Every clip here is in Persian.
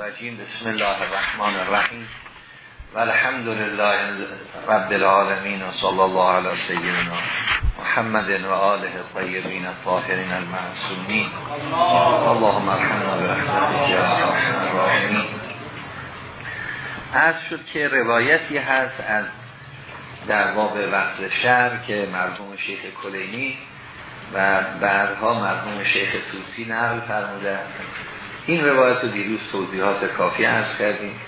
الرجیم. بسم الله الرحمن الرحیم. و الحمد لله رب العالمین و صلی الله علی سیدنا محمد و آله الطیبین الطاهرین المعصومین. اللهم ارحمنا برحمتك یا ارحم الراحمین. از شد که روایتی هست از در باب وقت شهر که مرحوم شیخ کلینی و بعدها مرحوم شیخ توسی نقل فرموده. این روایت رو دیروز توضیحات کافی ارز کردیم.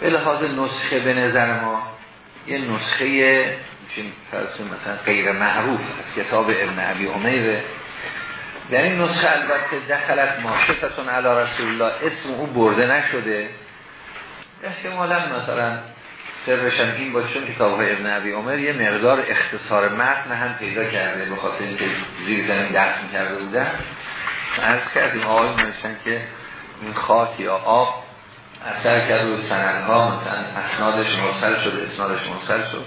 به لحاظ نسخه به نظر ما یه نسخه مثلا غیر معروف از کتاب ابن عبی عمیره. در این نسخه البته دخلت ماشفتتون علی رسول الله اسم او برده نشده. احتمالا مثلا سرش هم این باشه چون کتاب های ابن عبی عمر یه مقدار اختصار متن هم پیدا کرده به خاطر اینکه زیر زمین درس کرده بودن. از کردیم آقای نوشتن که این خاک یا آب اثر کرد روی سننها مثلا اسنادش مرسل شد اسنادش مرسل شد.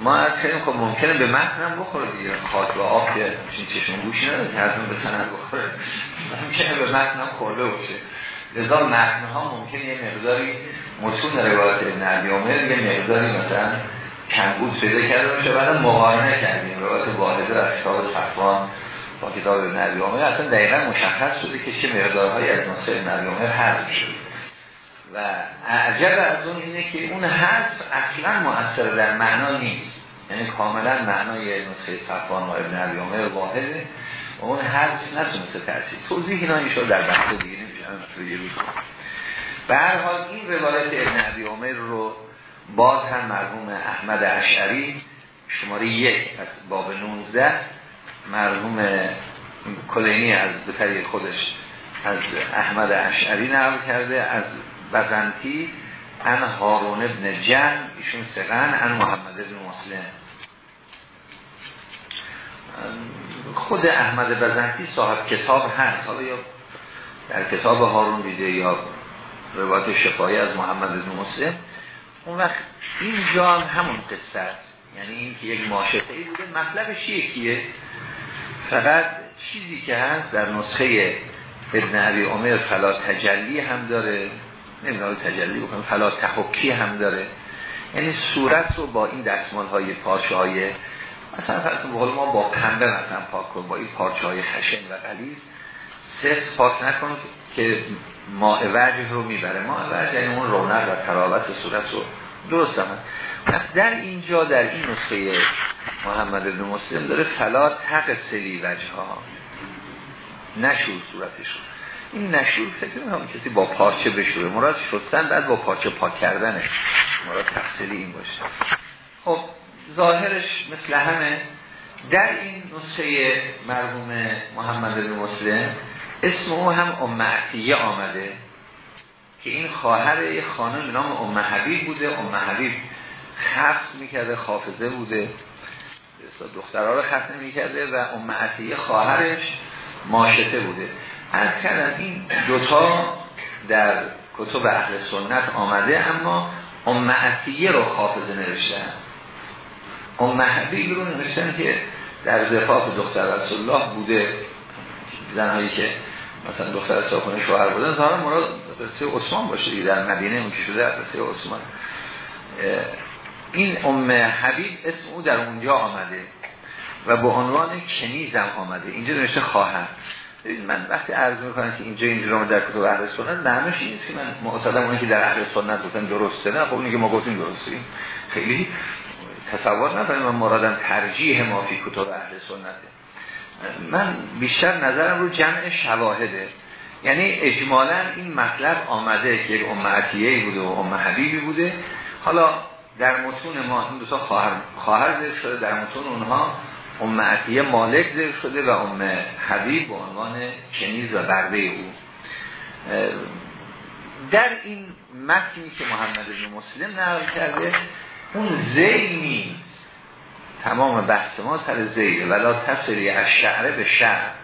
ما از کردیم خب ممکنه به متن هم بخوره دیگه خاک و آب که چشم گوشی نداره که به سنن بخوره. ممکنه به متن هم خورده باشه. لذا متن ها ممکنه یه مقداری متون روایت ابن عمر یه مقداری مثلا کمبود پیدا کرده باشه بعد مقارنه کردیم. روایت واحده از کتاب صفوان کتاب نبی اصلا دقیقا مشخص شده که چه مقدارهایی از نسخه نبی حذف شده. و عجب از اون اینه که اون حذف اصلا مؤثر در معنا نیست. یعنی کاملا معنای نسخه صفوان و ابن عبی عمر واحده و اون حذف نتونسته تأثیر. توضیح اینا این در بحث دیگه نمیشه به هر حال این روایت ابن عبی عمر رو باز هم مرحوم احمد اشعری شماره یک از باب 19 مرحوم کلینی از بطری خودش از احمد اشعری نقل کرده از بزنتی ان هارون ابن جن ایشون سقن ان محمد ابن مسلم. خود احمد بزنتی صاحب کتاب هست. حالا یا در کتاب هارون دیده یا روایت شفایی از محمد ابن مسلم. اون وقت اینجا هم همون قصه است. یعنی این که یک ماشفه ای بوده مطلبش یکیه. فقط چیزی که هست در نسخه ابن عبی عمر فلا تجلی هم داره نمی‌دونم تجلی بکنم فلا تحکی هم داره. یعنی صورت رو با این دستمال های پارچه های مثلا فرض ما با پنبه مثلا پاک کن با این پارچه های خشن و غلیظ سفت پاک نکن که ماء وجه رو می‌بره. ماء وجه یعنی اون رونق و تراوت صورت رو درست هم. پس در اینجا در این نسخه محمد ابن مسلم داره فلا تق سلی وجه ها نشور صورتش این نشور فکر هم کسی با پارچه بشوره. مراد شستن بعد با پارچه پاک کردنه. مراد تقصیلی این باشه. خب ظاهرش مثل همه در این نسخه مرحوم محمد بن مسلم اسم او هم ام عطیه آمده. که این خواهر یه خانم نام ام حبیب بوده. ام حبیب خفت می‌کرده خافظه بوده. دخترها رو ختم می‌کرده و ام عطیه خواهرش ماشته بوده. از کردم این دوتا در کتب اهل سنت آمده اما ام عطیه رو حافظه نوشتن. ام حبیب رو نوشتن که در زفاف دختر رسول الله بوده. زنهایی که مثلا دختر ساکنه شوهر بودن ظاهرا مراد قصه عثمان باشه در مدینه اون که شده قصه عثمان. این ام حبیب اسم او در اونجا آمده و به عنوان کنیزم آمده. اینجا نوشته خواهر. من وقتی عرض می‌کنم که اینجا اینجا در کتب اهل سنت معنیش این که من معتقدم اونی که در اهل سنت گفتن درسته نه. خب اونی که ما گفتیم درسته. خیلی تصور نکنید من مرادم ترجیح ما فی کتب اهل سنته. من بیشتر نظرم رو جمع شواهده. یعنی اجمالا این مطلب آمده که ام عطیه بوده و ام حبیبی بوده. حالا در متون ما این دو تا خواهر خواهر شده. در متون اونها ام عطیه مالک ذکر شده و ام حبیب به عنوان کنیز و برده او. در این متنی که محمد بن مسلم نقل کرده اون زی نیست تمام بحث ما سر زیده ولا تصلی از شعره به شعر.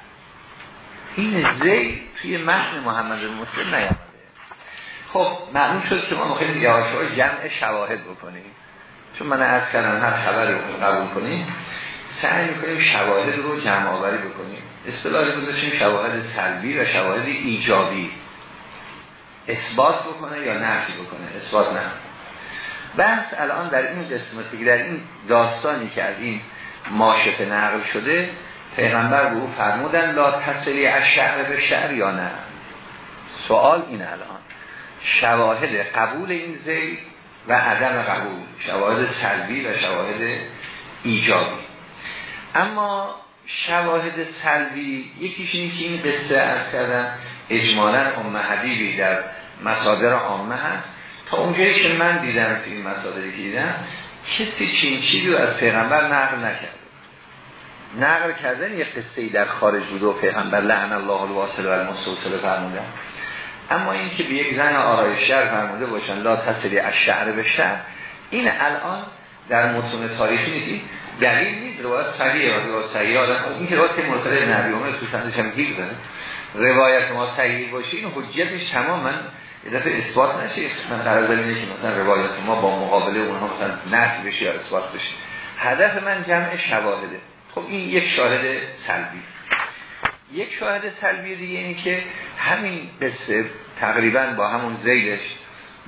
این زی توی متن محمد مسلم نیامده خب معلوم شد که ما خیلی یواش جمع شواهد بکنیم. چون من از کردم هر خبر رو قبول کنیم سعی می‌کنیم شواهد رو جمع آوری بکنیم. اصطلاحی گذاشتیم شواهد سلبی و شواهد ایجابی. اثبات بکنه یا نفی بکنه؟ اثبات نه. بحث الان در این قسمتی در این داستانی که از این ماشت نقل شده پیغمبر به او فرمودن لا تصلی از شعر به شعر یا نه؟ سوال این الان. شواهد قبول این زید و عدم قبول. شواهد سلبی و شواهد ایجابی. اما شواهد سلبی یکیش این که این قصه از کردن اجمالا ام حبیبی در مصادر عامه هست. تا اونجایی که من دیدم این مصادری که دیدم کسی چین چیزی رو از پیغمبر نقل نکرد. نقل کردن یه قصه در خارج بود و پیغمبر لعن الله الواصل و المستوصل فرمودن اما این که به یک زن آرایشگر فرموده باشن لا تصلی از شعر به شعر این الان در متون تاریخی نیست. دلیل نیست. روایت صحیحه و روایت صحیح آدم. این که روایت مرسل نبی عمر تو سندش هم گیر داره روایت ما صحیح باشه این تمام من یه دفعه اثبات نشه. من قرار داریم که مثلا روایت ما با مقابله اونها مثلا نفی بشه یا اثبات بشه. هدف من جمع شواهده. خب این یک شاهد سلبی. یک شاهد سلبی دیگه اینه که همین قصه تقریبا با همون زیدش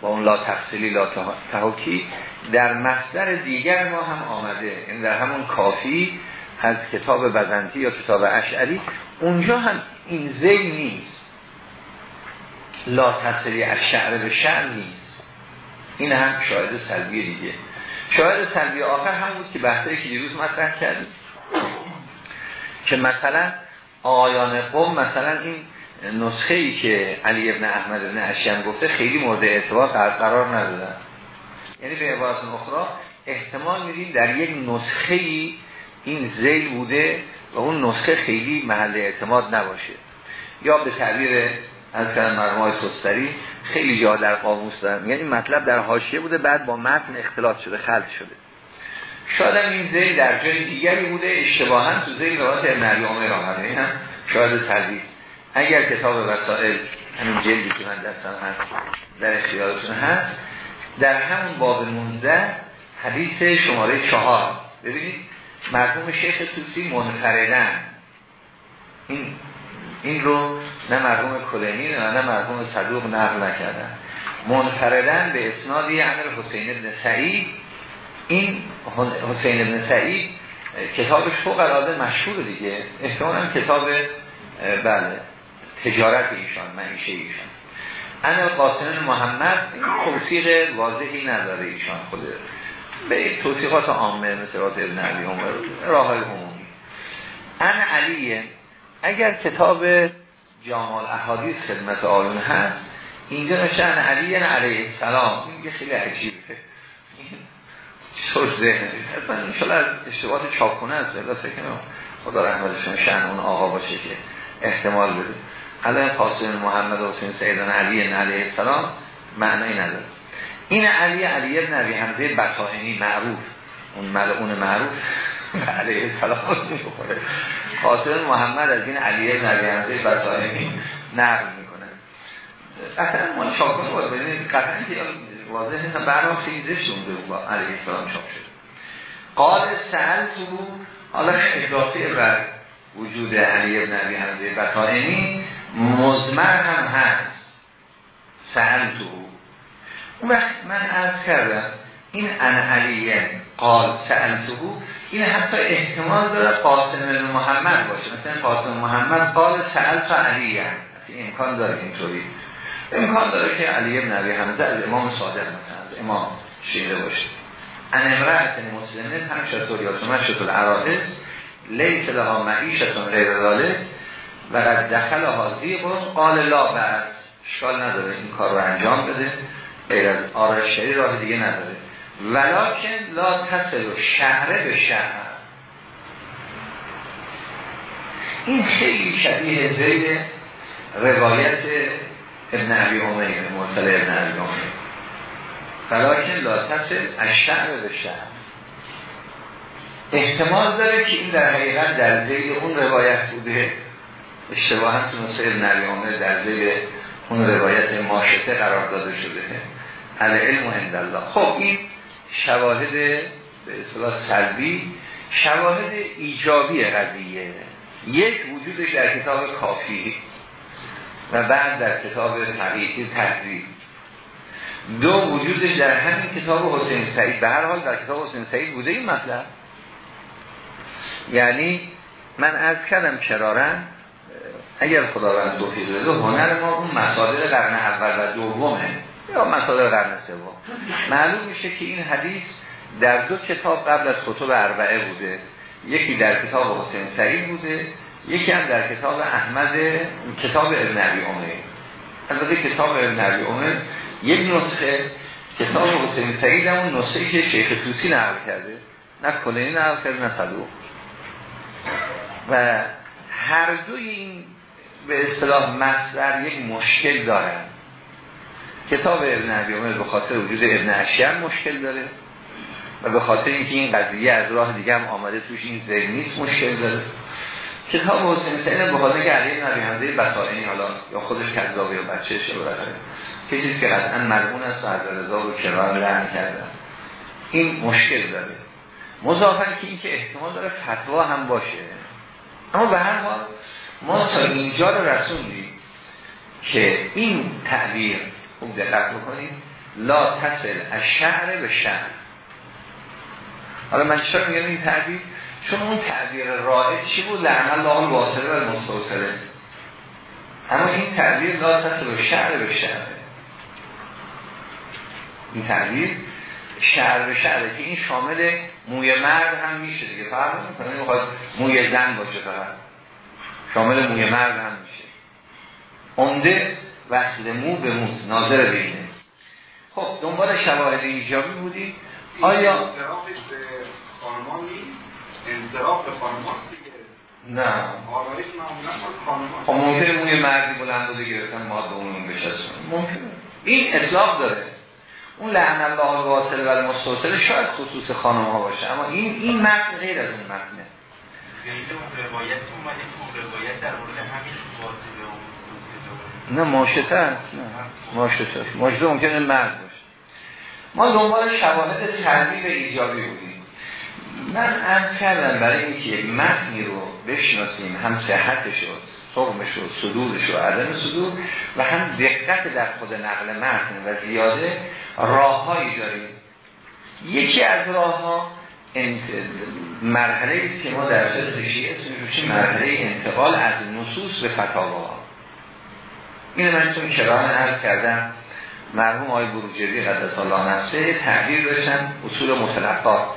با اون لا تفصیلی لا تحاکی در مصدر دیگر ما هم آمده. این یعنی در همون کافی از کتاب بزنتی یا کتاب اشعری. اونجا هم این زی نیست. لا تفصیلی از شعر به شعر نیست. این هم شاهد سلبی دیگه. شاهد سلبی آخر هم بود که بحثایی که دیروز مطرح کردیم. که مثلا آیان قوم مثلا این نسخه ای که علی ابن احمد ابن اشیم گفته خیلی مورد اعتبار قرار ندادن یعنی به عبارت اخرى احتمال میدیم در یک نسخه ای این زیل بوده و اون نسخه خیلی محل اعتماد نباشه. یا به تعبیر از کلم مرمای سستری خیلی جا در قاموس دارن. یعنی مطلب در حاشیه بوده بعد با متن اختلاط شده خلط شده. شاید این زیل در جای دیگری بوده اشتباها تو زیل روایت علی عمر آمده. هم شاید تردید اگر کتاب وسائل همین جلدی که من دستم هست در اختیارتون هست در همون باب 19 حدیث شماره چهار. ببینید مرحوم شیخ توسی منفردن. این این رو نه مرحوم کلینی نه نه مرحوم صدوق نقل نکردن. منفردن به اسنادی امر حسین ابن سعید این حسین ابن سعید کتابش فوق العاده مشهور دیگه. احتمالا کتاب بله تجارت ایشان معیشه ایشان. ان قاسم محمد توصیق واضحی نداره ایشان. خود به توصیقات عامه مثل رات ابن علی عمر راه عمومی. ان علیه اگر کتاب جامال احادیث خدمت آیون هست اینجا نشه ان علیه علیه السلام. این خیلی عجیبه. چطور ذهن؟ اصلا انشالله از اشتباهات چاپونه است. الا فکر خدا رحمتشون شن اون آقا باشه که احتمال بده. الان قاسم محمد حسین سیدان علی علیه السلام معنی نداره. این علی علی ابن عبی حمزه بطائنی معروف. اون ملعون معروف. علیه السلام قاسم محمد از این علی ابن عبی حمزه بطائنی نقل می‌کنه. قطعا ما چاپونه باید ببینید قطعا که واضح نیست. برنامه خیلی زشت اونده با علیه السلام چاپ شد قال سهل تو حالا اضافه بر وجود علی ابن عبی حمزه بطائنی مزمر هم هست. سهل تو اون وقت من عرض کردم این ان علیه قال سهل تو این حتی احتمال داره قاسم محمد باشه. مثلا قاسم محمد قال سهل تو علیه امکان داره اینطوری امکان داره که علی ابن عبی حمزه از امام صادق مثلا از امام شیده باشه. ان امرأت مسلمه هم شطور یا شطور عرائز لیس لها معیشتون غیر ذالک و قد دخل حاضیقون قال لا بعد شال نداره این کار رو انجام بده غیر از آرشری راه دیگه نداره. ولیکن لا تصل و شهره به شهر. این خیلی شبیه زید روایت ابن عبی عمر مرسل ابن عبی عمر. ولیکن لا تصل از شهر به شهر احتمال داره که این در حقیقت در زید اون روایت بوده. اشتباه هم تو نسخه نبی در زیر اون روایت ماشته قرار داده شده. علی علم و الله. خب این شواهد به اصطلاح سلبی شواهد ایجابی قضیه. یک وجودش در کتاب کافی. و بعد در کتاب تحقیقی تحریر دو وجودش در همین کتاب حسین سعید. به هر حال در کتاب حسین سعید بوده این مطلب. یعنی من از کردم کرارن اگر خداوند توفیق بده هنر ما اون مصادر قرن اول و دومه. یا مصادر قرن سوم. معلوم میشه که این حدیث در دو کتاب قبل از کتب اربعه بوده. یکی در کتاب حسین سعید بوده. یکی هم در کتاب احمد کتاب ابن عبی عمر البته کتاب ابن عبی عمر یک نسخه کتاب حسین سعید همون نسخه که شیخ توسی نقل کرده. نه کلینی نقل کرده نه صدوق. و هر دوی این به اصطلاح مصدر یک مشکل دارن. کتاب ابن عبی عمر به خاطر وجود ابن اشیان مشکل داره. و به خاطر اینکه این قضیه از راه دیگه هم آمده توش این ذهن نیست مشکل داره. کتاب حسین سعید به خاطر که علی نبی حمزه بطائنی حالا یا خودش کذابه یا بچه شبه که چیزی که قطعا مرمون است و از رضا و کرار لعن کردن. این مشکل داره. مضافن که این که احتمال داره فتوا هم باشه. اما به هر حال ما تا اینجا رو رسوندیم که این تعبیر خوب دقت بکنیم لا تصل از شعر به شعر. حالا من چرا میگم این تعبیر؟ چون اون تعبیر رائد چی بود؟ لعن الله الواصله و المستوصله اما این تعبیر لا به شعر به شعر. این تعبیر شعر به شعره که این شامل موی مرد هم میشه دیگه. فرق نمی‌کنه می‌خواد موی زن باشه فقط. شامل موی مرد هم میشه. عمده وصل مو به مو ناظر بینه خب دنبال شواهد ایجابی بودی آیا انصراف به نه. خب ممکنه موی مردی بلند بوده گرفتن ماده اون بشه ممکنه. این اطلاق داره. اون لعن الله الواصل و المستوصل شاید خصوص خانم ها باشه. اما این این متن غیر از اون متنه. نه ماشته است. نه. ماشته است. ماشته ممکنه مرد باشه. ما دنبال شواهد تربیب ایجابی بودیم. من از کردم برای اینکه متنی رو بشناسیم هم صحتش رو صغمش و صدورش و عدم صدور و هم دقت در خود نقل متن و زیاده راههایی داریم. یکی از راه ها مرحله است که ما در فقه شیعه اسمش مرحله انتقال از نصوص به فتاوا. این من چون کران عرض کردم مرحوم آقای بروجردی قدس الله نفسه تعبیر داشتن اصول متلقات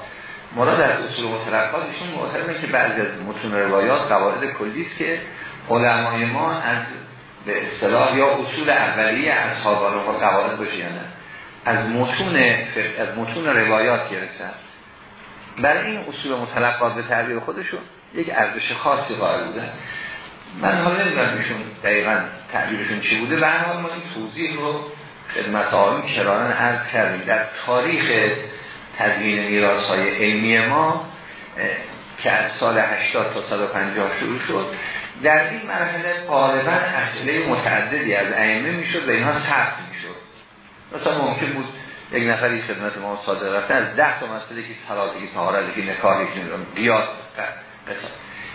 مراد از اصول متلقات ایشون معترمه که بعضی از متون روایات قواعد کلی است که علمای ما از به اصطلاح یا اصول اولیه اصحاب رو قواعد باشه یا نه از متون از متون روایات گرفتن. برای این اصول متلقات به تعبیر خودشون یک ارزش خاصی قائل بودن من حالا نمی‌دونم ایشون دقیقا تعبیرشون چی بوده. به حال ما این توضیح رو خدمت آقایون کرانن عرض کردیم. در تاریخ تدوین میراث های علمی ما که از سال 80 تا 150 شروع شد. در این مرحله غالبا اسئله متعددی از ائمه می‌شد و اینها ثبت می‌شد. مثلا ممکن بود یک نفری خدمت ما صادر رفته از ده تا مسئله که صلات که طهارت که نکاح که قیاس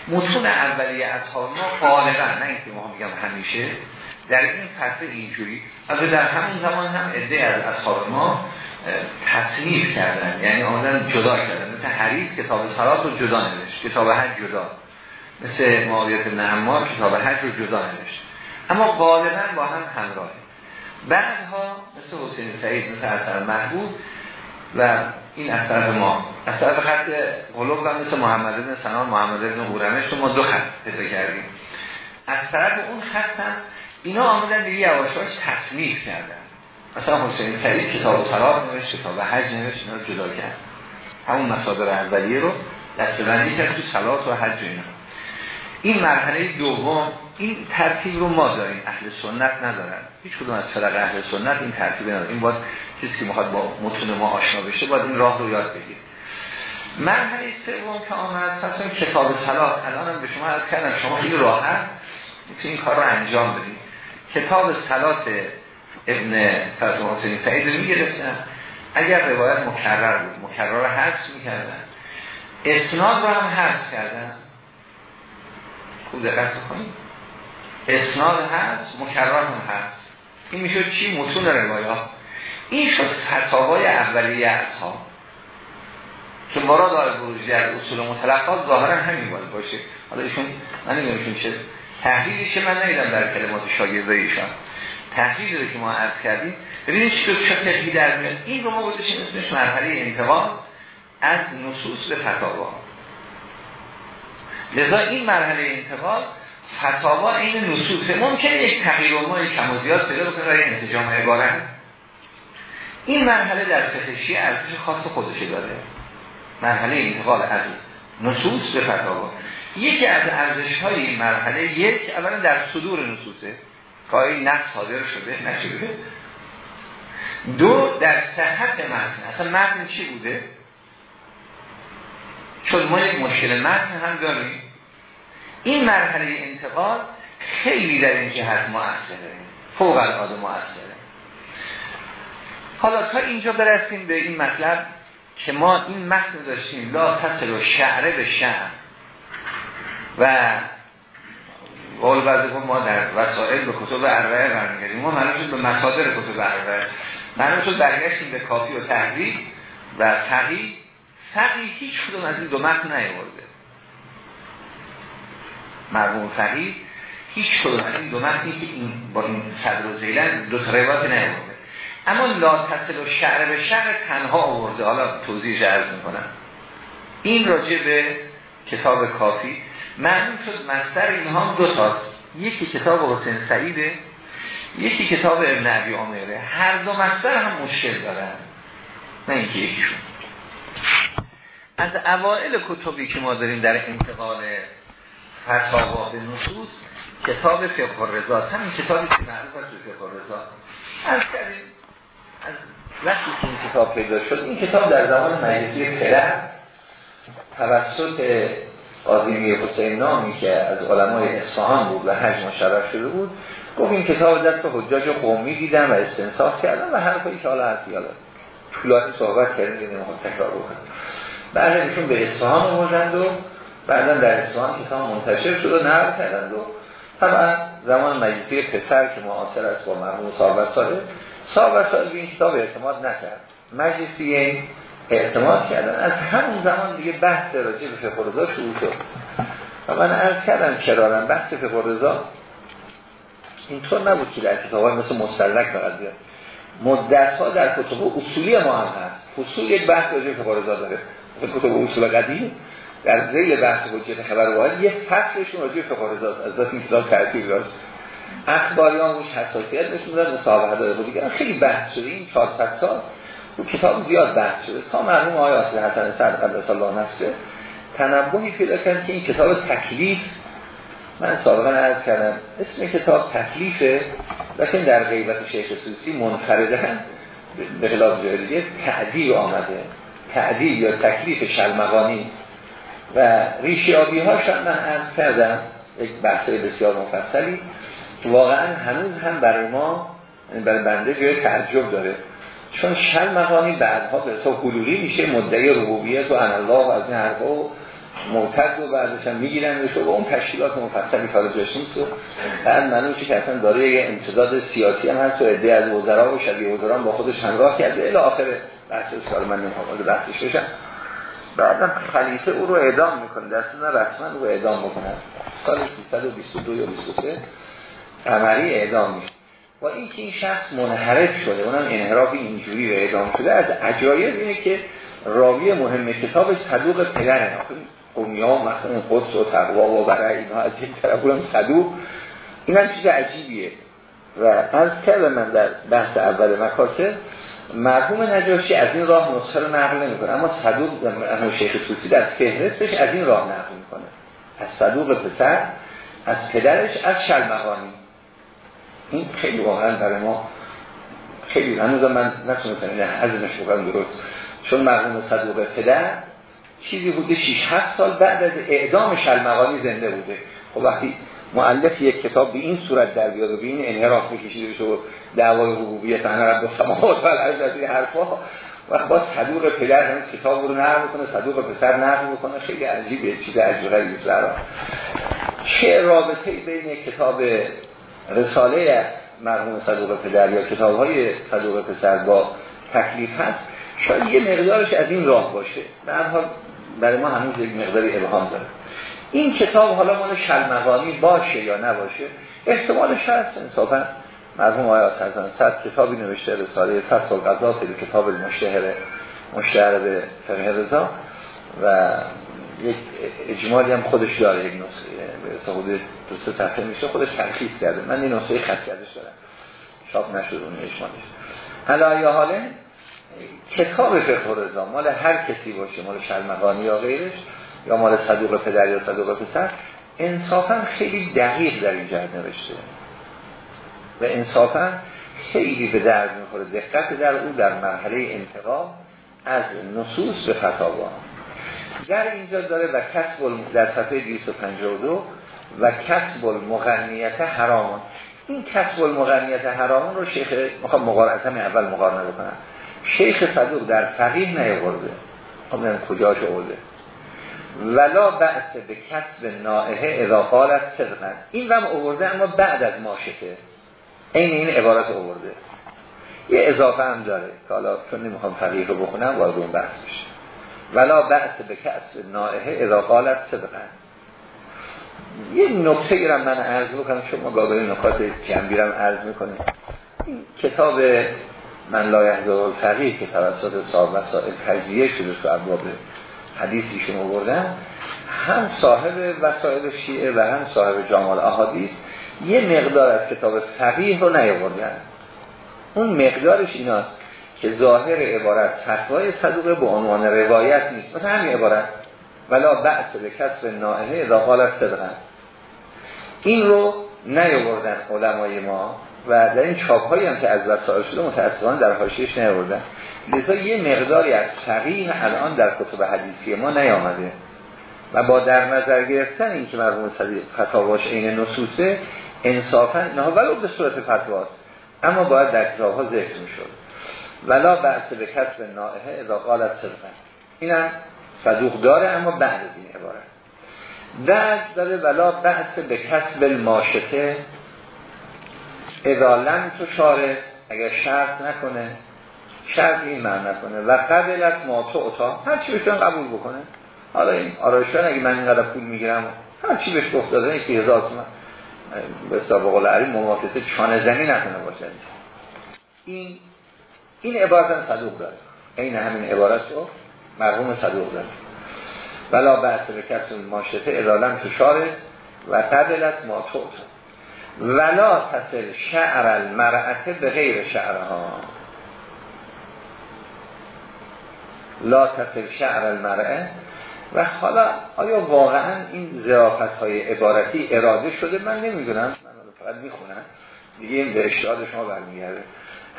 متون اولیه اصحاب ما غالبا نه اینکه ما میگم همیشه در این فصل اینجوری. از در همون زمان هم عده از اصحاب ما تصنیف کردن یعنی آمدن جدا کردن مثل حریف کتاب صلات رو جدا نوشت کتاب حج جدا. مثل معاویت نعمار کتاب حج رو جدا نوشت. اما غالبا با هم همراهه بعدها مثل حسین سعید مثل اثر محبوب و این از طرف ما. از طرف خط قلوب و مثل محمد بن سنان محمد بن هورمش ما دو خط پیدا کردیم. از طرف اون خط هم اینا آمدن دیگه یواشاش تصنیف کردن. مثلا حسین سعید کتاب سلام نوشت کتاب حج نوشت اینا رو جدا کرد. همون مصادر اولیه رو دستبندی کرد تو سلات و حج اینا. این مرحله دوم این ترتیب رو ما داریم. اهل سنت ندارن. هیچ کدوم از فرق اهل سنت این ترتیب ندارن. این باید کسی که می‌خواد با متون ما آشنا بشه باید این راه رو یاد بگیر مرحله سوم که آمد مثلا کتاب صلات. الان هم به شما از کردم شما این راحت می‌تونید این کار رو انجام بدید. کتاب صلات ابن فضل حسین سعید رو می‌گرفتن. اگر روایت مکرر بود مکرر رو حذف می‌کردن. اسناد رو هم حذف کردن. خوب دقت بکنید. اسناد هست مکرر هم هست این میشه چی؟ متون روایات. این شد فتاوای اولیه اصحاب که مراد داره بروج در اصول متلقات ظاهرا همین باید باشه. حالا ایشون من نمی‌دونم چه تحلیلی که من ندیدم در کلمات شاگرده تحلیلی که ما عرض کردیم ببینید چه فقهی در میاد. این رو ما گذاشتیم اسمش مرحله انتقال از نصوص به فتاوا. لذا این مرحله انتقال فتاوا این نصوص. ممکنه یک تغییر و کم و زیاد پیدا بکنه برای انتجام عبارت این مرحله در فقه ارزش خاص خودشه داره. مرحله انتقال از نصوص به فتاوا. یکی از ارزش های این مرحله یک اولا در صدور نصوصه. این نقص حاضر شده نشده دو در صحت متن. اصلا متن چی بوده؟ چون ما یک مشکل متن هم داریم. این مرحله انتقال خیلی در این جهت مؤثره فوق العاده مؤثره حالا تا اینجا برسیم به این مطلب که ما این متن داشتیم. لا تصل و شعره به شعر. و قول بعضی ما در وسائل به کتب اربعه برمیگردیم ما معلوم به مصادر کتب اربعه معلوم شد برگشتیم به کافی و تحریف و تقیی تقیی هیچ کدوم از این دو متن نیورده مرموم فقید هیچ کدوم از این دو متنی که این با این صدر و زیلن دو تا روایت اما لا تصل و شعر به شعر تنها آورده. حالا توضیح عرض می‌کنم. این راجع به کتاب کافی معلوم شد مستر اینها دو تاست یکی کتاب حسین سعیده یکی کتاب ابن عبی عمره هر دو مستر هم مشکل دارن. نه اینکه یکیشون. از اوائل کتبی که ما داریم در انتقال فتاوا به نصوص کتاب فقه رضا همین کتابی که معروف است فقه رضا از کردیم. از وقتی که این کتاب پیدا شد این کتاب در زمان مجلسی پدر توسط آزیمی حسین نامی که از علمای اصفهان بود و حج مشرف شده بود گفت این کتاب دست حجاج قومی دیدم و استنصاف کردم و هر که حالا هستی حالا طولانی صحبت کردیم که نمی‌خوام تکرار بکنم. بعد ایشون به اصفهان آوردند و بعدا در اصفهان کتاب منتشر شد و نقل کردند و طبعا زمان مجلسی پسر که معاصر است با مرحوم صاحب ساله صاحب ساله به این کتاب اعتماد نکرد. مجلسی اعتماد کردن. از همون زمان دیگه بحث راجع به فقه شروع شد. و من عرض کردم کرارم بحث فقه اینطور نبود که در کتاب مثل مستلق فقط بیاد. مدت ها در کتب اصولی ما هم هست. اصول یک بحث راجع به فقه داره. مثل کتب اصول قدیم در زیل بحث حجت خبر واحد یه فصلشون راجع به فقه از دست این کتاب ترتیب داشت اخباریان روش حساسیت نشون داد مصاحبه داره بود خیلی بحث شده. این 400 سال کتاب زیاد بحث شده. تا مرحوم آقای آصل حسن سعد قدس الله نفسه تنبهی پیدا کردن که این کتاب تکلیف من سابقا عرض کردم اسم کتاب تکلیفه لیکن در غیبت شیخ سوسی منفرده به خلاف جای دیگه تعدیل آمده. تعدیل یا تکلیف شلمقانی و ریشیابی هاش من عرض کردم یک بحث بسیار مفصلی. واقعا هنوز هم برای ما یعنی برای بنده جای تعجب داره. چون شل مقامی بعدها به حساب حلولی میشه مدعی ربوبیت و ان الله و از این حرفا و معتد و بعدش هم می‌گیرن و اون تشکیلات مفصلی کار جاش نیست و بعد معلوم که اصلا داره یه امتداد سیاسی هم هست و عده از وزرا و شبیه وزران با خودش همراه کرده الی آخر بحث سال من نمی‌خوام بحثش بشم. بعدم خلیفه او رو اعدام می‌کنه. دستون رسما رو اعدام می‌کنه. سال 322 یا 23 قمری اعدام میشه. با این که این شخص منحرف شده اونم انحرافی اینجوری به اعدام شده از عجایب اینه که راوی مهم کتاب صدوق پدره. قومی ها مثلا قدس و تقوا و برای اینا از این طرف هم صدوق. این هم چیز عجیبیه. و از کردم من در بحث اول مکاسه مرحوم نجاشی از این راه نسخه رو نقل نمی‌کنه اما صدوق اما شیخ توسی در فهرستش از این راه نقل می‌کنه. از صدوق پسر از پدرش از شلمقانی این خیلی واقعا برای ما خیلی هنوز من نتونستم این هزمش بکنم درست. چون مرحوم صدوق پدر چیزی بوده 6 7 سال بعد از اعدام شلمقانی زنده بوده. خب وقتی مؤلف یک کتاب به این صورت در بیاد و به این انحراف میکشیده بشه و دعوای حقوقیت انا رب السماوات و الارض از این حرفا و با صدوق پدر همین کتاب رو نقل می‌کنه صدوق پسر نقل می‌کنه. خیلی عجیبه چیز عجیبه چه رابطه بین کتاب رساله مرحوم صدوق پدر یا کتاب های صدوق پسر با تکلیف هست شاید یه مقدارش از این راه باشه. به حال برای ما هنوز یک مقداری ابهام داره. این کتاب حالا مال شلمقامی باشه یا نباشه احتمالش هست انصافا مرحوم آیات حسن صد کتابی نوشته رساله فصل قضا به کتاب المشتهر مشتهر به فقه رضا و یک اجمالی هم خودش داره یک نسخه به دو سه صفحه میشه خودش تلخیص کرده. من این نسخه خط کردش دارم. چاپ نشد اون اجمالش حالا یا حاله کتاب فقه رضا مال هر کسی باشه مال شرمقانی یا غیرش یا مال صدوق پدر یا صدوق پسر انصافا خیلی دقیق در این جهت نوشته. و انصافا خیلی به درد می‌خوره. دقت در او در مرحله انتقام از نصوص به فتاوا در اینجا داره و کسب در صفحه 252 و کسب المغنیت حرامان این کسب المغنیت حرامان رو شیخ می‌خوام مقارنه اول مقارنه بکنم شیخ صدوق در فقیه نیورده خب کجاش آورده. ولا بعث به کسب نائه اذا قالت صدقا. این هم آورده اما بعد از ماشته این این عبارت آورده. یه اضافه هم داره که حالا چون نمی‌خوام فقیه رو بخونم وارد اون بحث بشه. ولا بعث به کسب نائه اذا قالت صدقا یه نکته ایرم من عرض بکنم شما گاگاهی نکات جنبیرم عرض می‌کنیم کتاب من لا یحضر فقیه که توسط صاحب وسائل تجزیه شده تو ابواب حدیثی شما بردن هم صاحب وسائل شیعه و هم صاحب جامال احادیث یه مقدار از کتاب فقیه رو نیاوردن. اون مقدارش ایناست که ظاهر عبارت فتوای صدوقه به عنوان روایت نیست. مثل همین عبارت. ولا بعث به کسب نائه اذا قالت صدقا. این رو نیاوردن علمای ما و در این چاپ هایی هم که از وسائل شده در حاشیهش نیاوردن. لذا یه مقداری از فقیه الان در کتب حدیثی ما نیامده. و با در نظر گرفتن این که مرحوم صدیق فتاواش عین نصوصه انصافا نه ولو به صورت فتواست. اما باید در کتاب ها ذکر می‌شد. ولا بحث به کسب نائه اذا قالت صدقا اینم صدوق داره اما بعد این عبارت. بعد داره ولا بحث به کسب الماشته اذا لم تو شاره اگر شرط نکنه شرط این معنی نکنه. و قبلت ما تو اتا هر چی بهشون قبول بکنه. حالا این آرایشان اگه من اینقدر پول می‌گیرم هر چی بهش گفت داده که هزار تومن. به سابق العری مماکسه چانه زنی نکنه باشد این این عبارت صدوق داره. این همین عبارت رو مرحوم صدوق داره. ولا بحث به کس ماشته ادالم شاره و قبلت ما ولا تصل شعر المرأته به غیر شعرها. لا تصل شعر المرأه. و حالا آیا واقعا این زرافت های عبارتی اراده شده؟ من نمی‌دونم. من فقط می‌خونم. دیگه این به اشتاد شما برمیگرده.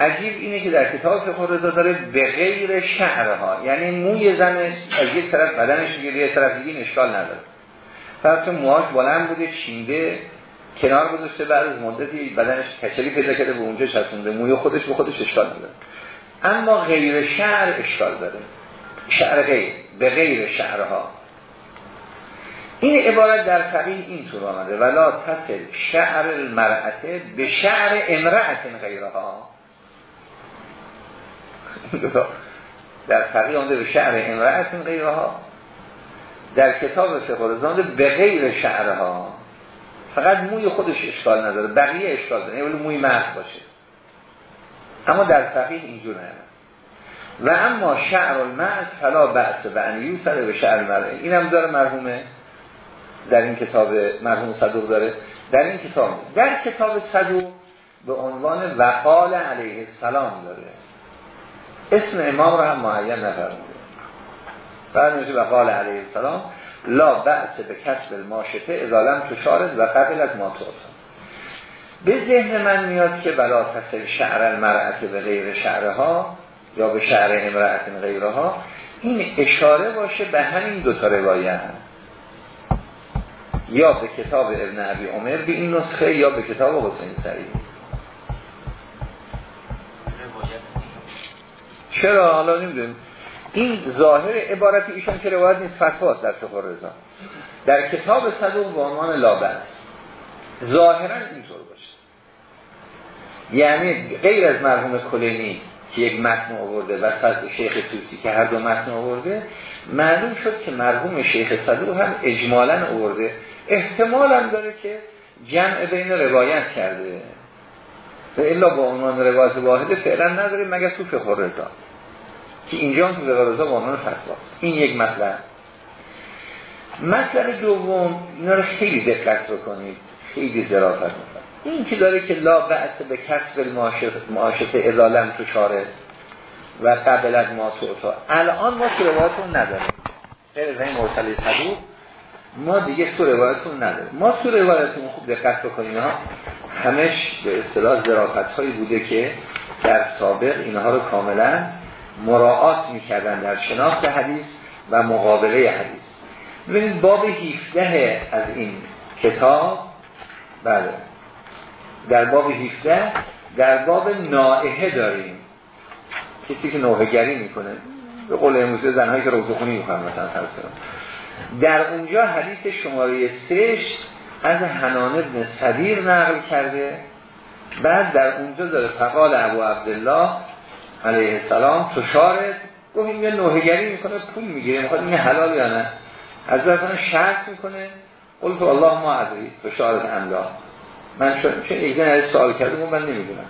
عجیب اینه که در کتاب فقه رضا داره به غیر شعرها یعنی موی زن از یک طرف بدنش میگه یه طرف دیگه اشکال نداره. فرض موهاش بلند بوده چینده کنار گذاشته بعد از مدتی بدنش کچلی پیدا کرده به اونجا چسبونده. موی خودش به خودش اشکال نداره. اما غیر شعر اشکال داره. شعر غیر به غیر شعرها این عبارت در فقیه اینطور آمده. ولا تصل شعر المرأته به شعر امرأت غیرها. در فقیه آمده به شعر امرأت غیرها. در کتاب فقه به غیر شعرها. فقط موی خودش اشکال نداره. بقیه اشکال داره. یعنی ولی موی مرد باشه. اما در فقیه اینجور نه. و اما شعر المعز فلا بعث و انیو سره به شعر مرعه این هم داره مرحومه. در این کتاب مرحوم صدوق داره. در این کتاب در کتاب صدوق به عنوان وقال علیه السلام داره. اسم امام رو هم معین نفرموده بعد میشه وقال علیه السلام لا بعث به کسب الماشته ازالم تو شارز و قبل از ما به ذهن من میاد که بلا تصل شعر المرأت به غیر شعرها یا به شعر امرأت غیرها این اشاره باشه به همین دو تا روایت یا به کتاب ابن عبی عمر به این نسخه یا به کتاب حسین سری چرا؟ حالا نمی‌دونیم. این ظاهر عبارت ایشان که روایت نیست فتواست در فقه رضا. در کتاب صدوق به عنوان لابد. ظاهرا اینطور باشه. یعنی غیر از مرحوم کلینی که یک متن آورده و شیخ توسی که هر دو متن آورده معلوم شد که مرحوم شیخ صدوق هم اجمالا آورده. احتمال هم داره که جمع بین روایت کرده. و الا با عنوان روایت واحده فعلا نداره مگر تو فقه رضا. که اینجا هم با عنوان فتواست این یک مطلب. مطلب دوم اینا رو خیلی دقت بکنید. خیلی ظرافت می‌کنید این که داره که لا بعث به کسب معاشفه ازالم تو شاره و قبل از ما تو الان ما تو روایتون نداریم. غیر از این صدوق ما دیگه تو روایتون نداریم. ما تو روایتون خوب دقت بکنیم ها همش به اصطلاح ظرافت هایی بوده که در سابق اینها رو کاملا مراعات می‌کردن در شناخت حدیث و مقابله حدیث. ببینید باب 17 از این کتاب بله. در باب 17 در باب نائحه داریم. کسی که نوهگری می‌کنه به قول امروزه زنهایی که روزخونی می‌خوان مثلا در اونجا حدیث شماره سش از هنان ابن صدیر نقل کرده. بعد در اونجا داره فقال ابو عبدالله علیه السلام تشارت گفت این یه نوهگری می‌کنه پول می‌گیره می‌خواد این حلال یا نه؟ از من شرط می‌کنه. قلت الله ما عزیز تشارت املا من چون ایزن سوال کرده من نمی‌دونم.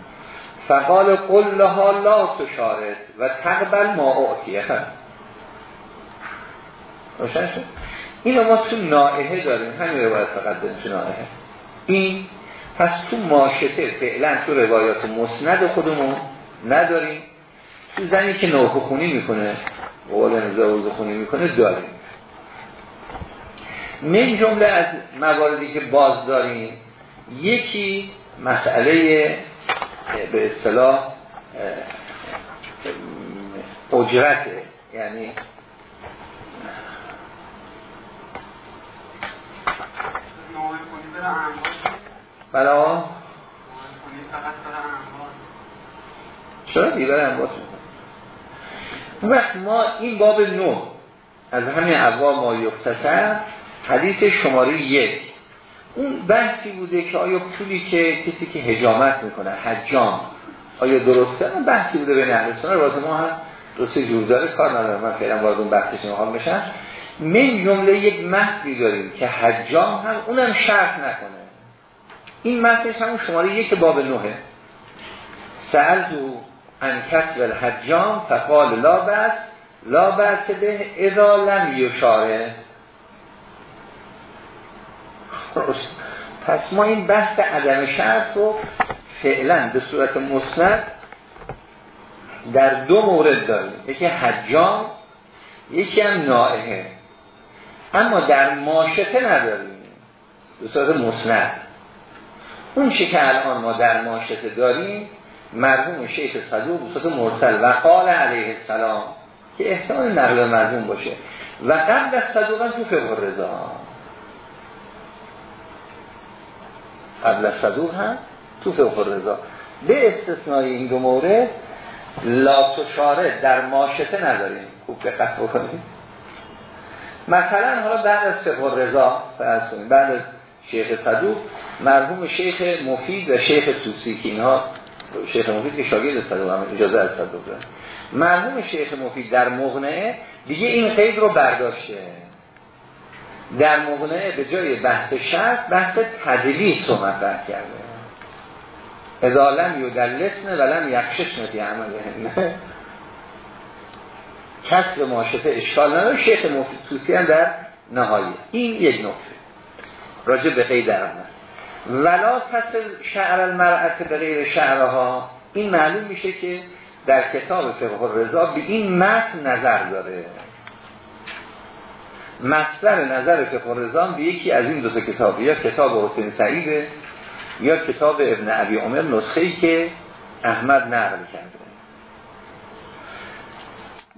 فقال قل لها لا تشارت و تقبل ما اعتیه روشن شد؟ اینو ما تو نائهه داریم. همین روایت فقط تو نائهه این پس تو ماشته فعلا تو روایات مسند خودمون نداریم. تو زنی که نوخ خونی می‌کنه قول نزاوز خونی می‌کنه داریم من جمله از مواردی که باز داریم یکی مسئله به اصطلاح اجرته. یعنی بلا چرا دیگر انباس اون وقت ما این باب نو از همین ابواب ما یختصر حدیث شماره یک. اون بحثی بوده که آیا پولی که کسی که هجامت می‌کنه حجام آیا درسته؟ اون بحثی بوده بین اهل سنت. ما هم دو سه جور داره کار نداره من فعلا وارد اون بحثش نمی‌خوام بشم من جمله یک متنی داریم که حجام هم اونم شرط نکنه. این متنش همون شماره یک باب نوه. سهل دو ان کسب الحجام فقال لا بس لا بس به اذا لم یشاره. پس ما این بحث عدم شرط رو فعلا به صورت مسند در دو مورد داریم. یکی حجام یکی هم نائه اما در ماشته نداریم. به صورت مسند. اون چی که الان ما در ماشته داریم مرحوم شیخ صدوق به مرسل و قال علیه السلام که احتمال نقل مرحوم باشه. و قبل از صدوق تو فقه رضا. قبل از صدوق هم تو فقه رضا. به استثنای این دو مورد لا تشاره در ماشته نداریم. خوب دقت بکنیم. مثلا حالا بعد از فقه رضا بعد از شیخ صدوق مرحوم شیخ مفید و شیخ توسی که اینها شیخ مفید که شاگرد صدوق هم اجازه از صدوق مرحوم شیخ مفید در مغنعه دیگه این قید رو برداشته. در مغنعه به جای بحث شرط بحث تدلیس رو مطرح کرده. اذا لم یدلسن و لم یخششن فی عمله کسب معاشفه اشکال نداره. شیخ مفید توسی هم در نهایی. این یک نکته راجع به قید در ولا تصل شعر المرأت به غیر شعرها. این معلوم میشه که در کتاب فقه رضا به این متن نظر داره. مصدر نظر فقه رضا به یکی از این دو تا کتاب یا کتاب حسین سعیده یا کتاب ابن عبی عمر نسخه که احمد نقل کرده.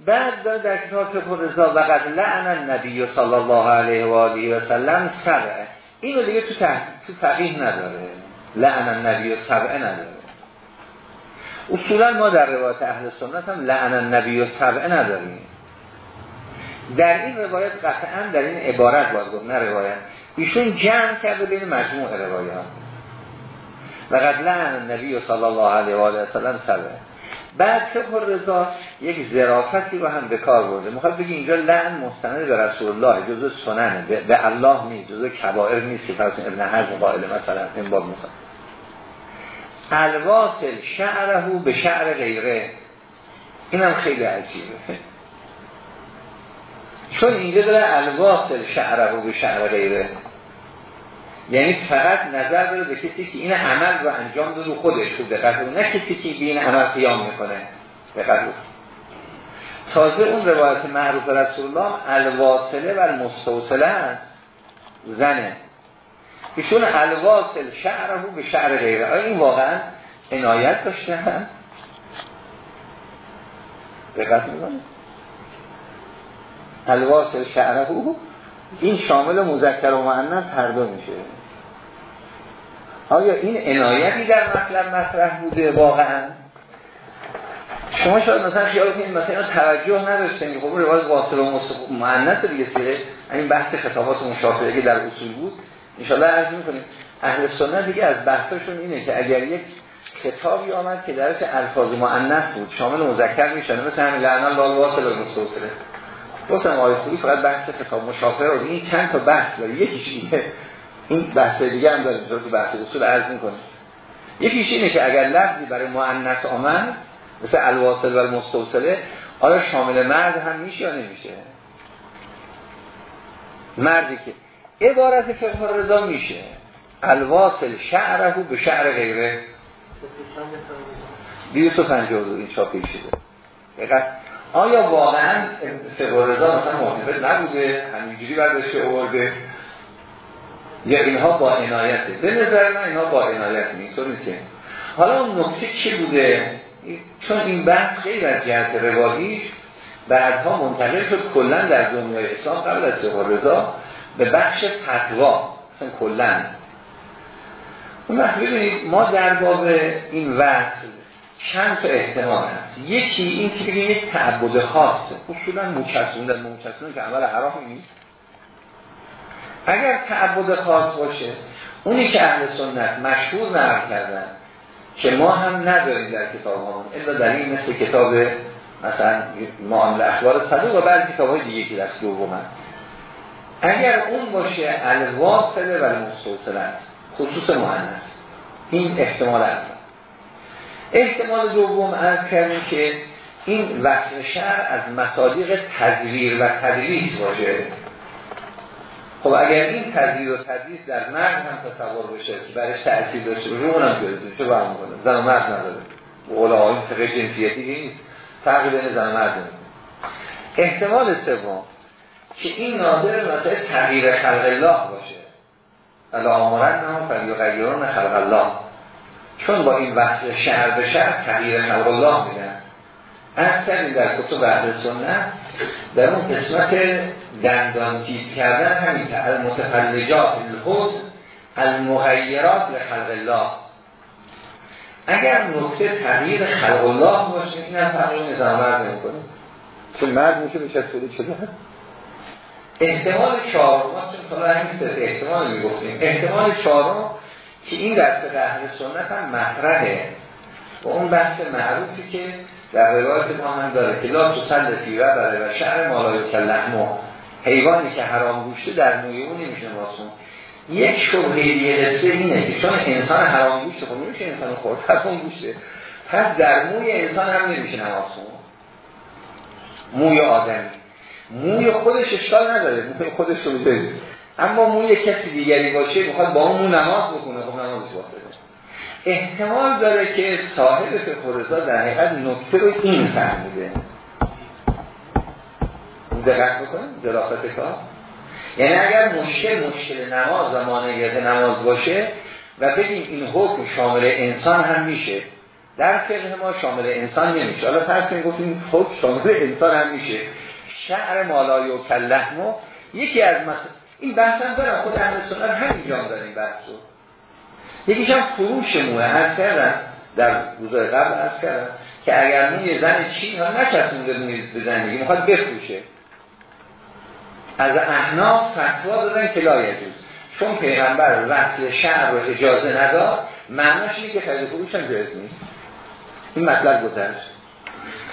بعد در کتاب فقه رضا وقد لعن النبی صلی الله علیه و آله و سلم سبعه اینو دیگه تو تو فقیه نداره. لعن النبی و سبعه نداره. اصولا ما در روایت اهل سنت هم لعن النبی و سبعه نداریم. در این روایت قطعا در این عبارت باید گفت نه روایت. ایشون جمع کرده بین مجموع روایات. و قد لعن نبی صلی الله علیه و آله و سلم سبه بعد فقه رضا یک ظرافتی رو هم به کار برده. می‌خواد بگی اینجا لعن مستند به رسول الله جزء سننه به الله نیست جزء کبائر نیست که پس ابن حزم قائل مثلا این باب مثلا الواصل شعره به شعر غیره. اینم خیلی عجیبه. چون اینجا داره الواصل شعره به شعر غیره. یعنی فقط نظر داره به کسی که این عمل رو انجام داده خودش خوب دقت نه کسی که به این عمل قیام می‌کنه. دقت تازه اون روایت معروف رسول الله الواصله و المستوصله است زنه. ایشون الواصل شعره به شعر غیره. این واقعا عنایت داشته؟ هم دقت می‌کنه الواصل شعره این شامل مذکر و مؤنث هر دو میشه. آیا این عنایتی در مطلب مطرح بوده واقعا؟ شما شاید مثلا خیال کنید مثلا توجه نداشتین خب روایت واصل و مؤنث دیگه سیره. این بحث خطابات مشافعه در اصول بود. ان عرض می‌کنیم اهل سنت دیگه از بحثشون اینه که اگر یک کتابی آمد که درش الفاظ مؤنث بود شامل مذکر میشن مثل همین لعن الله واصل و مستوصله گفتم آیه فقط بحث کتاب مشافعه رو. این چند تا بحث داره؟ یکیش اینه. این بحث دیگه هم داره تو بحث اصول عرض می‌کنه. یکیش اینه که اگر لفظی برای مؤنث آمد مثل الواصل و المستوصله آیا شامل مرد هم میشه یا نمیشه؟ مردی که عبارت فقه رضا میشه. الواصل شعره به شعر غیره. 252 این چاپی شده. آیا واقعا فقه رضا مثلا موافقت نبوده؟ همینجوری برداشته آورده. یا اینها با عنایته به نظر من اینها با عنایت نیست نیست حالا اون نکته چی بوده؟ چون این بحث غیر از جهت رواییش بعدها منتقل شد کلا در دنیای اسلام قبل از فقه رضا به بخش فتوا. مثلا کلا. اون وقت ببینید ما در باب این وصل چند تا احتمال هست. یکی این که بگیم یک تعبد خاصه. اصولا موچسون موچسون که عمل حرام نیست. اگر تعبد خاص باشه اونی که اهل سنت مشهور نقل کردن که ما هم نداریم در کتاب همون الا در این مثل کتاب مثلا معامل اخبار صدوق و بعد کتاب های دیگه که دست دوم اگر اون باشه الواصله و المستوصله است خصوص مهندس. این احتمال اول احتمال دوم از کردیم که این وصل شهر از مصادیق تدویر و تدریس باشه. خب اگر این تدویر و تدریس در مرد هم تصور بشه که برش تأثیر داشته باشه اونم جلده چه باید می‌کنه زن و مرد نداره. اولا این فقه جنسیتی نیست. فرقی بین زن و مرد احتمال سوم که این ناظر مثلا تغییر خلق الله باشه. الا آمرن هم فلیغیرون خلق الله. چون با این وصل شهر به شهر تغییر خلق الله میدن. از کردیم در کتب اهل سنت در اون قسمت دندان تیز کردن همین که المتفلجات الحوز المغیرات لخلق الله. اگر نکته تغییر خلق الله باشه این هم فرق نظام مرد نمی کنه چون مرد میشه میشه سوری شده؟ احتمال چهارم چون حالا همین احتمال می‌گفتیم. احتمال چهارم که این دست اهل سنت هم مطرحه. و اون بحث معروفی که در روایت ما هم داره که لا تسلطی و برای و شعر مالای کلحمو حیوانی که حرام گوشته در موی اون نمیشه ماسون. یک شبهه دیگه اینه که چون انسان حرام گوشته خب نمیشه انسان خورد حرام گوشته. پس در موی انسان هم نمیشه نماسون موی آدمی. موی خودش اشکال نداره موی خودش رو اما موی کسی دیگری باشه می‌خواد با اون مو نماز بکنه خب باطله احتمال داره که صاحب فقه در حقیقت نکته رو این فهمیده. دقت بکنیم درافت کار. یعنی اگر مشکل مشکل نماز و مانعیت نماز باشه و بگیم این حکم شامل انسان هم میشه در فقه ما شامل انسان نمیشه. حالا فرض کنیم گفتیم حکم شامل انسان هم میشه. شعر مالای و کلحمو یکی از مثلا این بحث هم دارم خود اهل سنت همین جام داره این بحث رو یکیش هم فروش موه از کردن در روزای قبل از کردن که اگر موی زن چین هم نچسبونده موی به زندگی می‌خواد بفروشه. از احناف فتوا دادن که لا یجوز. چون پیغمبر وصل شعر رو اجازه نداد معناش اینه که خرید فروش هم جایز نیست. این مطلب گذشت.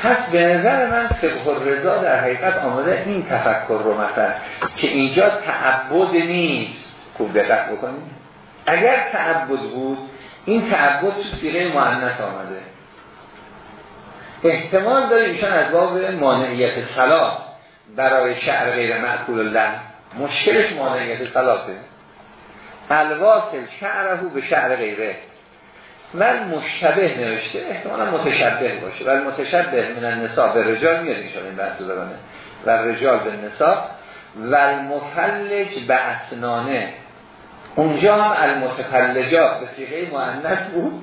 پس به نظر من فقه رضا در حقیقت آمده این تفکر رو مثلا که اینجا تعبد نیست. خوب دقت بکنید. اگر تعبد بود این تعبد تو سیغه معنیت آمده. احتمال داره ایشان از باب مانعیت صلاح برای شعر غیر معقول الله مشکلش مانعیت صلاحه. الواصل شعره به شعر غیره. ول مشتبه نوشته احتمالا متشبه باشه. ول متشبه من النساء به رجال میاد اینشان این بحث و رجال به نساء. ول مفلج به اسنانه. اونجا هم المتفلجات به سیغه معنیت بود.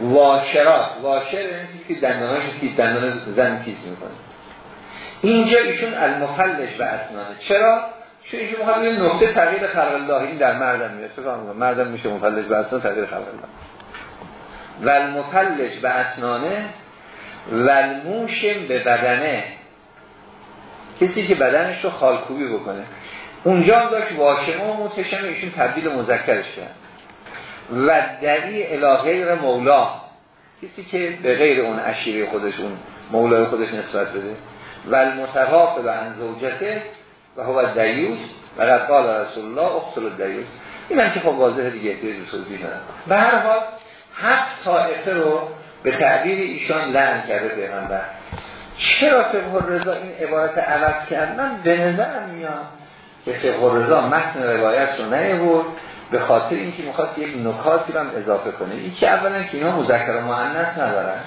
واشرات. واشر این که دنداناش که دندان زن تیز می‌کنه. اینجا ایشون المفلج به اسنانه چرا؟ چون ایشون مخواد این نقطه تغییر خلق الله. این در مردم فکر مردم میشه مفلج به اسنانه تغییر خلق الله. و المفلج به اسنانه و الموشم به بدنه. کسی که بدنش رو خالکوبی بکنه. اونجا هم داشت واشمه و متشمه ایشون تبدیل مذکرش کرد. و دری الهه مولا. کسی که به غیر اون اشیره خودش اون مولای خودش نسبت بده. و المتقاف به انزوجته و هو دیوس و قال رسول الله اقتل دیوس. این هم که خب واضح دیگه احتیاج توضیح ندارم به هر حال هفت طائفه رو به تعبیر ایشان لعن کرده پیغمبر. چرا فقه رضا این عبارت عوض کرد؟ من به نظرم میاد که رضا متن روایت رو نیورد به خاطر اینکه می‌خواست یک نکاتی رو هم اضافه کنه. این که اولا که اینا مذکر و مؤنث ندارن.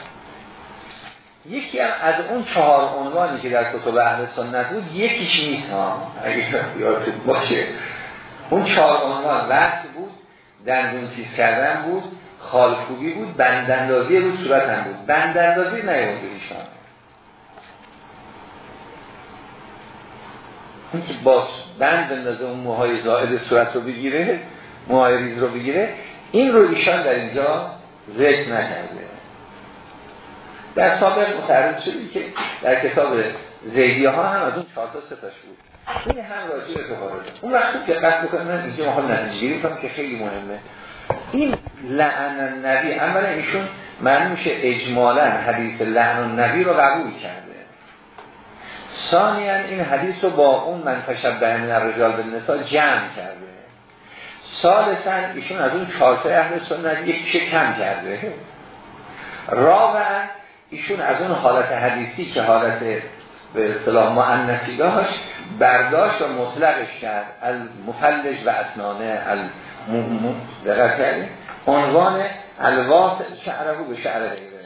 یکی هم از اون چهار عنوانی که در کتب اهل سنت بود یکیش نیست. ها اگه یادتون اون چهار عنوان وقت بود دندون تیز کردن بود خالکوبی بود بندندازی بود صورت هم بود. بندندازی نیورده ایشان. این که باز بند بندازه اون موهای زائد صورت رو بگیره موهای ریز رو بگیره. این رو ایشان در اینجا ذکر نکرده. در سابق متعرض شدیم که در کتاب زیدیه ها هم از اون چهار تا ستاش بود. این هم راجع به اون وقتی که قصد بکنم من اینجا مخوام نتیجه گیری که خیلی مهمه. این لعن نبی اولا ایشون معنی میشه اجمالا حدیث لعن نبی رو قبول کرده ثانیا این حدیث رو با اون من به من الرجال به نسا جمع کرده. ثالثا ایشون از اون چهار اهل سنت یک کم کرده. رابعا ایشون از اون حالت حدیثی که حالت به اصطلاح معنسی داشت برداشت و مطلقش کرد. از مفلج و اسنانه از دقیق عنوان الواس شعره به شعر غیره.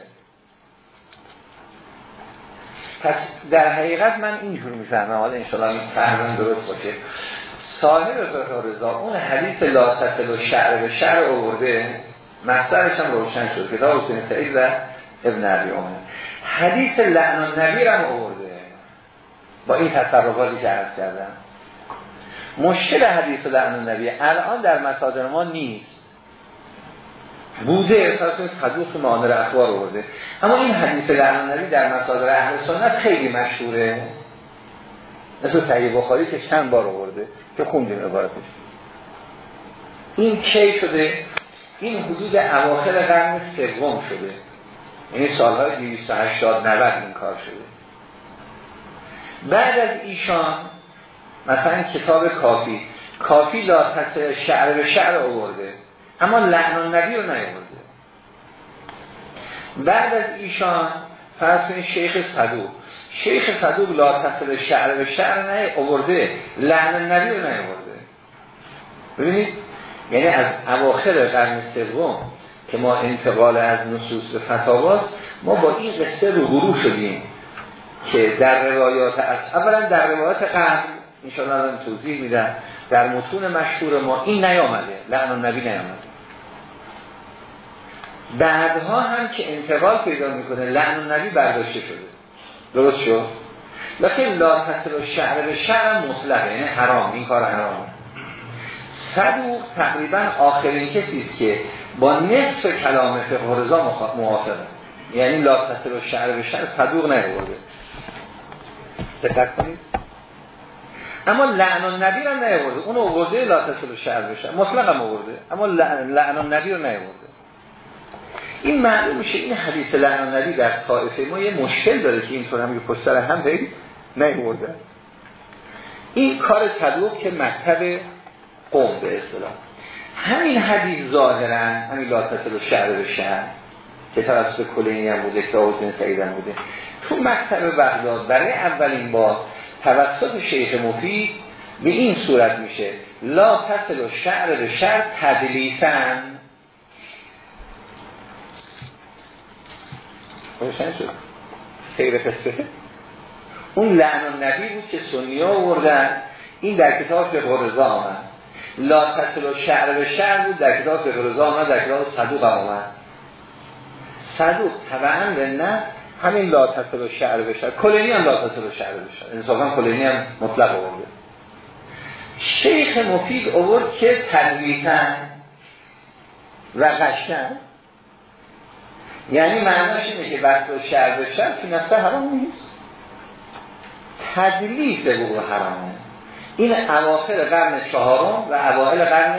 پس در حقیقت من اینجور می‌فهمم. حالا انشاءالله این فهمم درست باشه. صاحب رضا اون حدیث لا و شعر به شعر آورده. مصدرش هم روشن شد. کتاب حسین سعید و ابن عبی حدیث لعن نبی هم آورده. با این تصرفاتی که عرض کردم. مشکل حدیث لعن نبی الان در مصادر ما نیست. بوده احساس صدوق معانر اخبار آورده. اما این حدیث لعن نبی در مصادر اهل سنت خیلی مشهوره. مثل صحیح بخاری که چند بار آورده که خوندیم عبارتش. این کی شده؟ این حدود اواخر قرن سوم شده. یعنی سالهای 280 90 این کار شده. بعد از ایشان مثلا کتاب کافی. کافی لا شعر به شعر آورده. اما لعن نبی رو نیاورده بعد از ایشان فرض شیخ صدوق. شیخ صدوق لا تصل شعر به شعر نه آورده. لعن نبی رو نیاورده ببینید یعنی از اواخر قرن سوم که ما انتقال از نصوص به فتاواست ما با این قصه رو گروه شدیم که در روایات از اولا در روایات قبل انشاءالله توضیح میدن در متون مشهور ما این نیامده. لعن نبی نیامده. بعدها هم که انتقال پیدا می‌کنه لعن نبی برداشته شده. درست شد؟ لکن لا تصل شهر به شهر مطلقه یعنی حرام این کار حرامه صدوق تقریبا آخرین کسی است که با نصف کلام فقه رضا موافقه. یعنی لا تصل شهر به شهر صدوق نیورده دقت کنید. اما لعن النبی رو نیورده اون آورده لا تصل شعر بشه مطلق هم آورده اما لعن النبی رو نیورده این معلوم میشه این حدیث لعن النبی در طائفه ما یه مشکل داره که اینطور هم یه پستر هم هی نیورده. این کار صدوق که مکتب قوم به اصطلاح. همین حدیث ظاهرا همین لا تصل شعر به شعر که توسط کلینی هم بوده که حسین سعید هم بوده. تو مکتب بغداد برای اولین بار توسط شیخ مفید به این صورت میشه. لا تصل شعر به شعر تدلیسن روشن شد. خیر قصه اون لعن نبی بود که سنی ها آوردن. این در کتاب فقه رضا آمد. لا تصل و شعر به شعر بود در کتاب فقه رضا آمد در کتاب صدوق آمد. صدوق طبعا به نه همین لا تصل و شعر. بشه کلینی هم لا تصل و شعر. بشه انصافا کلینی هم مطلق آورده. شیخ مفید آورد که تدویتن و قشتن یعنی معناش اینه که وصل و شعر به شعر که نفسه حرام نیست. تدلیس بگو حرامه. این اواخر قرن چهارم و اوائل قرن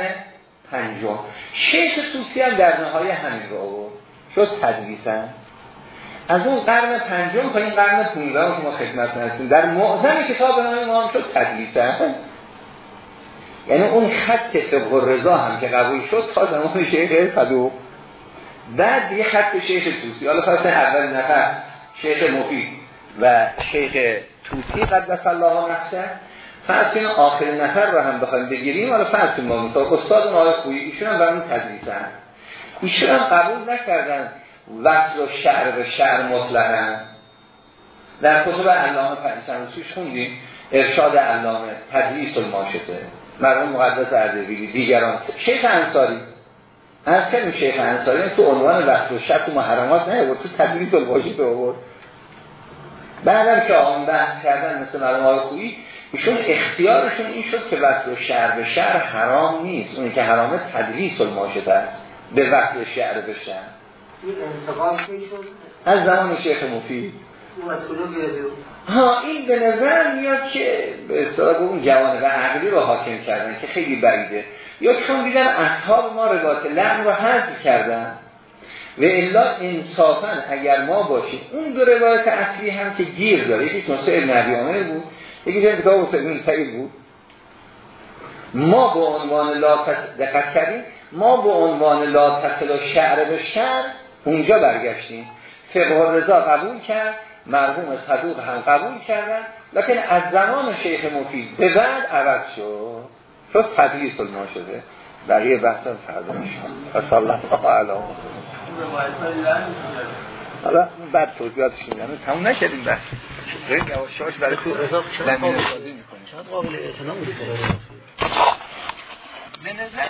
پنجم. شیخ سوسی هم در نهایه همین رو آورد. شد تدلیسن از اون قرن پنجم تا این قرن 15 که ما خدمت هستیم در معظم کتاب نام ما هم شد تدلیسن یعنی اون خط فقه رضا هم که قبول شد تا زمان شیخ صدوق بعد یه خط شیخ توسی. حالا فرصه اول نفر شیخ مفید و شیخ توسی قدس الله نفسه. کنیم آخر نفر رو هم بخوایم بگیریم. حالا کنیم ما مثلا استاد آقای خویی ایشون هم برامون تدریسن ایشون هم قبول نکردن وصل و شعر به شعر مطلقا. در کتب علامه پنسنوسیش خوندیم. ارشاد علامه تدریس الماشته. مرحوم مقدس اردبیلی دیگران. شیخ انصاری. از کنیم شیخ انصاری تو عنوان وصل و شعر تو محرمات نه تو تدریس الماشته آورد. بعدم که آن بحث کردن مثل مرحوم آقای خویی ایشون اختیارشون این شد که وصل و شعر به شعر حرام نیست. اونی که حرامه تدریس الماشته است. به وصل شعر به شعر از زمان شیخ مفید ها این به نظر میاد که به اصطلاح اون جوانه و عقلی رو حاکم کردن که خیلی بعیده. یا چون دیدن اصحاب ما روایت لعن رو حذف کردن. و الا انصافا اگر ما باشیم اون دو روایت اصلی هم که گیر داره یکی ابن عبی عامر بود یکی کتاب ابن سعید بود. ما به عنوان لا دقت کردیم ما به عنوان لا تصل و شعر به شعر اونجا برگشتیم. فقه رضا قبول کرد مرحوم صدوق هم قبول کردن لکن از زمان شیخ مفید به بعد عوض شد. تو تدریس ما شده. بقیه بحث هم فردا میشه و الله علیه حالا بعد توضیحاتش میدم. تموم نکردیم بحث. بریم یواشاش برای تو زمین سازی می‌کنیم. قابل اعتنا بود به نظر